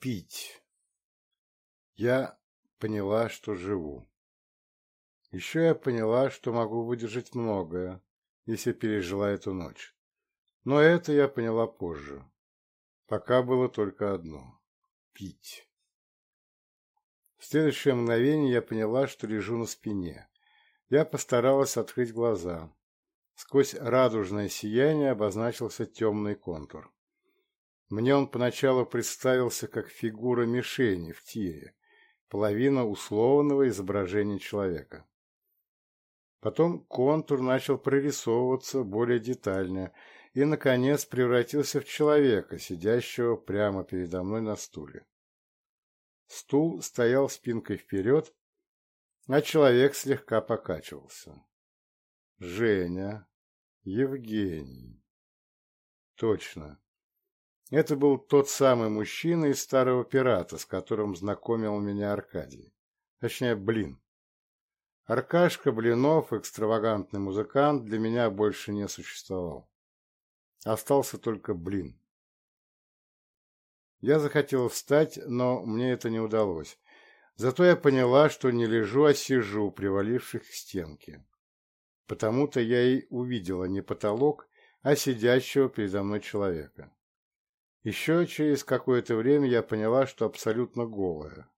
пить. Я поняла, что живу. Еще я поняла, что могу выдержать многое, если пережила эту ночь. Но это я поняла позже. Пока было только одно – пить. В следующее мгновение я поняла, что лежу на спине. Я постаралась открыть глаза. Сквозь радужное сияние обозначился темный контур. Мне он поначалу представился как фигура мишени в тире, половина условного изображения человека. Потом контур начал прорисовываться более детально и, наконец, превратился в человека, сидящего прямо передо мной на стуле. Стул стоял спинкой вперед, а человек слегка покачивался. Женя, Евгений. Точно. Это был тот самый мужчина из старого пирата, с которым знакомил меня Аркадий. Точнее, Блин. Аркашка Блинов, экстравагантный музыкант, для меня больше не существовал. Остался только Блин. Я захотел встать, но мне это не удалось. Зато я поняла, что не лежу, а сижу, привалившись к стенке. Потому-то я и увидела не потолок, а сидящего передо мной человека. Еще через какое-то время я поняла, что абсолютно голая.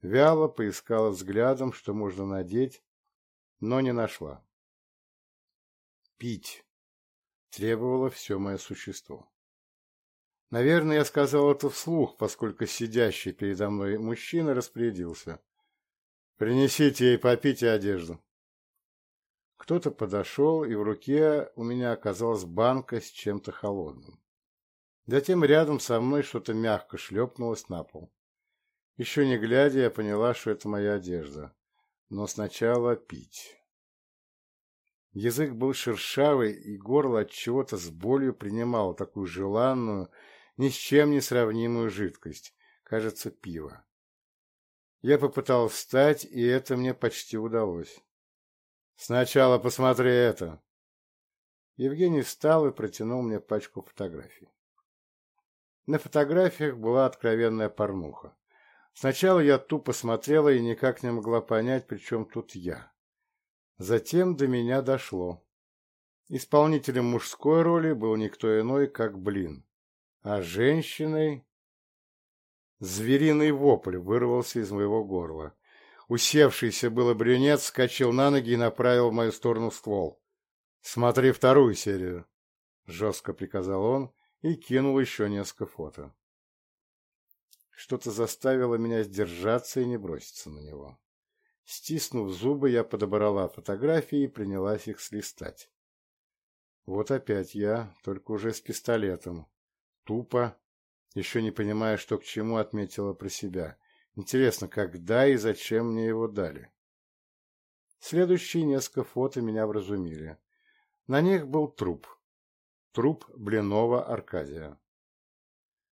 Вяло поискала взглядом, что можно надеть, но не нашла. Пить требовало все мое существо. Наверное, я сказал это вслух, поскольку сидящий передо мной мужчина распорядился. «Принесите ей попить и одежду». Кто-то подошел, и в руке у меня оказалась банка с чем-то холодным. Затем рядом со мной что-то мягко шлепнулось на пол. Еще не глядя, я поняла, что это моя одежда. Но сначала пить. Язык был шершавый, и горло от чего-то с болью принимало такую желанную, ни с чем не сравнимую жидкость, кажется, пиво. Я попытался встать, и это мне почти удалось. «Сначала посмотри это!» Евгений встал и протянул мне пачку фотографий. На фотографиях была откровенная порнуха. Сначала я тупо смотрела и никак не могла понять, при чем тут я. Затем до меня дошло. Исполнителем мужской роли был никто иной, как Блин. А женщиной... Звериный вопль вырвался из моего горла. Усевшийся было брюнет скачал на ноги и направил в мою сторону ствол. «Смотри вторую серию», — жестко приказал он, и кинул еще несколько фото. Что-то заставило меня сдержаться и не броситься на него. Стиснув зубы, я подобрала фотографии и принялась их слистать. Вот опять я, только уже с пистолетом. Тупо, еще не понимая, что к чему, отметила про себя. Интересно, когда и зачем мне его дали? Следующие несколько фото меня вразумили. На них был труп. Труп Блинова Аркадия.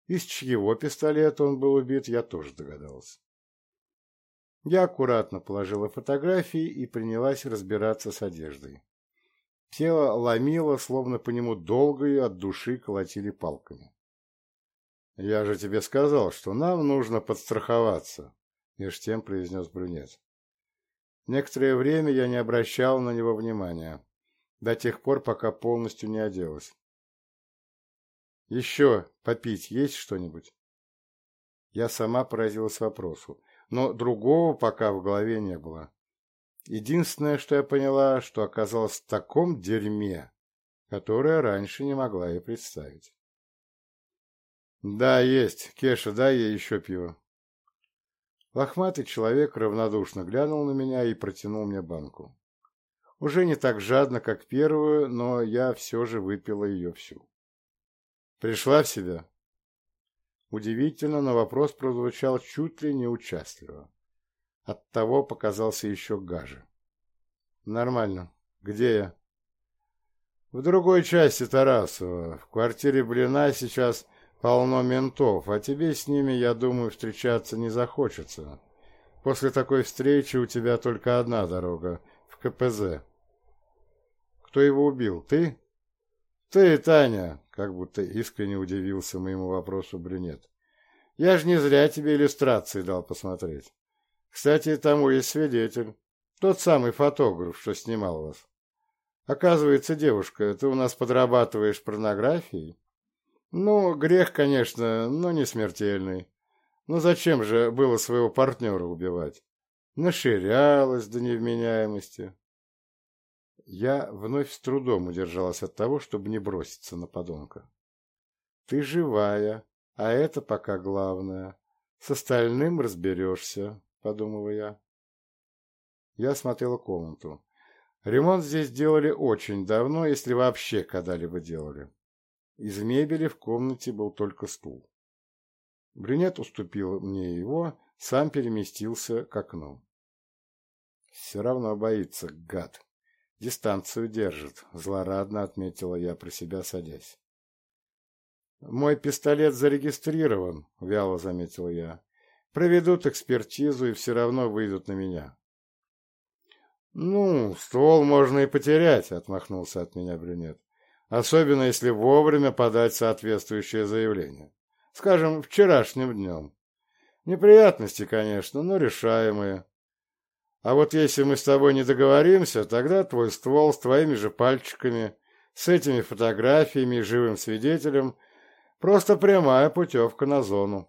Из чьего пистолета он был убит, я тоже догадался. Я аккуратно положила фотографии и принялась разбираться с одеждой. Тело ломило, словно по нему долго и от души колотили палками. «Я же тебе сказал, что нам нужно подстраховаться», — меж тем произнес брюнет. Некоторое время я не обращал на него внимания, до тех пор, пока полностью не оделась. Еще попить есть что-нибудь? Я сама поразилась вопросу, но другого пока в голове не было. Единственное, что я поняла, что Пришла в себя. Удивительно, но вопрос прозвучал чуть ли не участливо. От того показался еще гаже. Нормально. Где я? В другой части Тарасова. В квартире Блина сейчас полно ментов, а тебе с ними, я думаю, встречаться не захочется. После такой встречи у тебя только одна дорога — в КПЗ. Кто его убил? Ты? Ты, Таня как будто искренне удивился моему вопросу брюнет. «Я же не зря тебе иллюстрации дал посмотреть. Кстати, тому есть свидетель. Тот самый фотограф, что снимал вас. Оказывается, девушка, ты у нас подрабатываешь порнографией? Ну, грех, конечно, но не смертельный. Но ну, зачем же было своего партнера убивать? Наширялась до невменяемости. Я вновь с трудом удержалась от того, чтобы не броситься на подонка. Ты живая, а это пока главное. С остальным разберешься, подумала я. Я смотрела комнату. Ремонт здесь делали очень давно, если вообще когда-либо делали. Из мебели в комнате был только стул. Брюнет уступил мне его, сам переместился к окну. Все равно боится, гад. Дистанцию держит, злорадно отметила я про себя, садясь. Мой пистолет зарегистрирован, вяло заметил я. Проведут экспертизу и все равно выйдут на меня. Ну, ствол можно и потерять, отмахнулся от меня брюнет. Особенно если вовремя подать соответствующее заявление. Скажем, вчерашним днем. Неприятности, конечно, но решаемые. А вот если мы с тобой не договоримся, тогда твой ствол с твоими же пальчиками, с этими фотографиями и живым свидетелем просто прямая путевка на зону.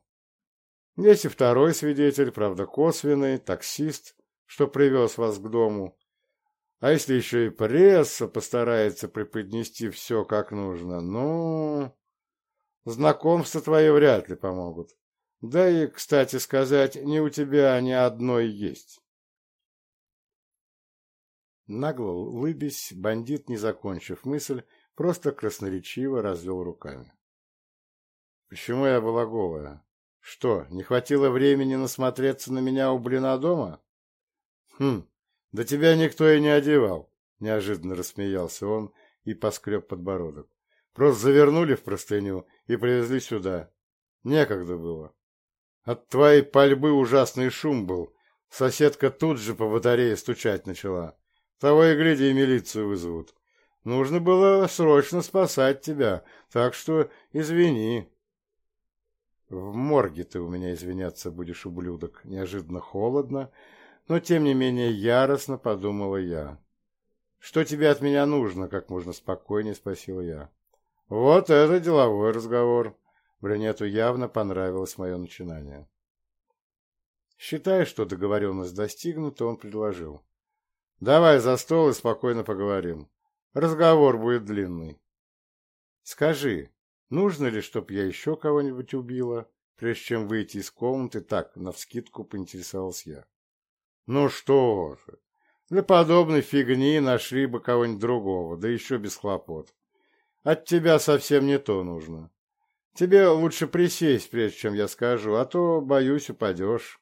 Есть и второй свидетель, правда косвенный, таксист, что привез вас к дому. А если еще и пресса постарается преподнести все как нужно, ну... Знакомства твои вряд ли помогут. Да и, кстати сказать, не у тебя ни одной есть. Нагло улыбясь, бандит, не закончив мысль, просто красноречиво развел руками. Почему я была голая? Что, не хватило времени насмотреться на меня у блина дома? Хм, да тебя никто и не одевал, неожиданно рассмеялся он и поскреб подбородок. Просто завернули в простыню и привезли сюда. Некогда было. От твоей пальбы ужасный шум был. Соседка тут же по батарее стучать начала. Того и гляди, милицию вызовут. Нужно было срочно спасать тебя, так что извини. В морге ты у меня извиняться будешь, ублюдок. Неожиданно холодно, но тем не менее яростно подумала я. Что тебе от меня нужно, как можно спокойнее спросил я. Вот это деловой разговор. Брюнету явно понравилось мое начинание. Считая, что договоренность достигнута, он предложил. Давай за стол и спокойно поговорим. Разговор будет длинный. Скажи, нужно ли, чтоб я еще кого-нибудь убила, прежде чем выйти из комнаты, так, навскидку поинтересовался я. Ну что же, для подобной фигни нашли бы кого-нибудь другого, да еще без хлопот. От тебя совсем не то нужно. Тебе лучше присесть, прежде чем я скажу, а то, боюсь, упадешь.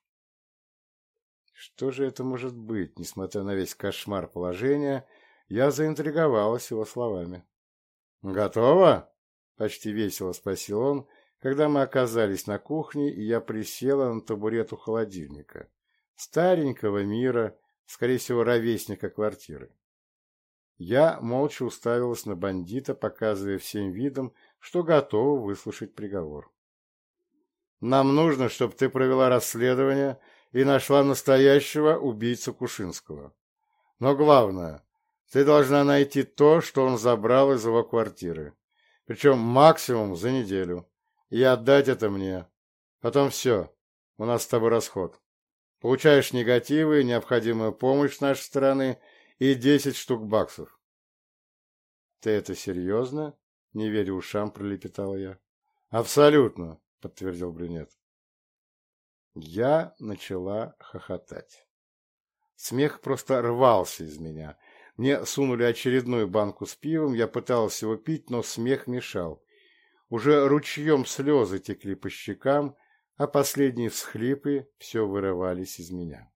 Что же это может быть, несмотря на весь кошмар положения, я заинтриговалась его словами. «Готово?» — почти весело спросил он, когда мы оказались на кухне, и я присела на табурет у холодильника. Старенького мира, скорее всего, ровесника квартиры. Я молча уставилась на бандита, показывая всем видом, что готова выслушать приговор. «Нам и нашла настоящего убийцу Кушинского. Но главное, ты должна найти то, что он забрал из его квартиры. Причем максимум за неделю. И отдать это мне. Потом все. У нас с тобой расход. Получаешь негативы, необходимую помощь с нашей стороны и десять штук баксов. Ты это серьезно? Не верю, ушам, пролепетал я. Абсолютно, подтвердил брюнет. Я начала хохотать. Смех просто рвался из меня. Мне сунули очередную банку с пивом, я пыталась его пить, но смех мешал. Уже ручьем слезы текли по щекам, а последние всхлипы все вырывались из меня.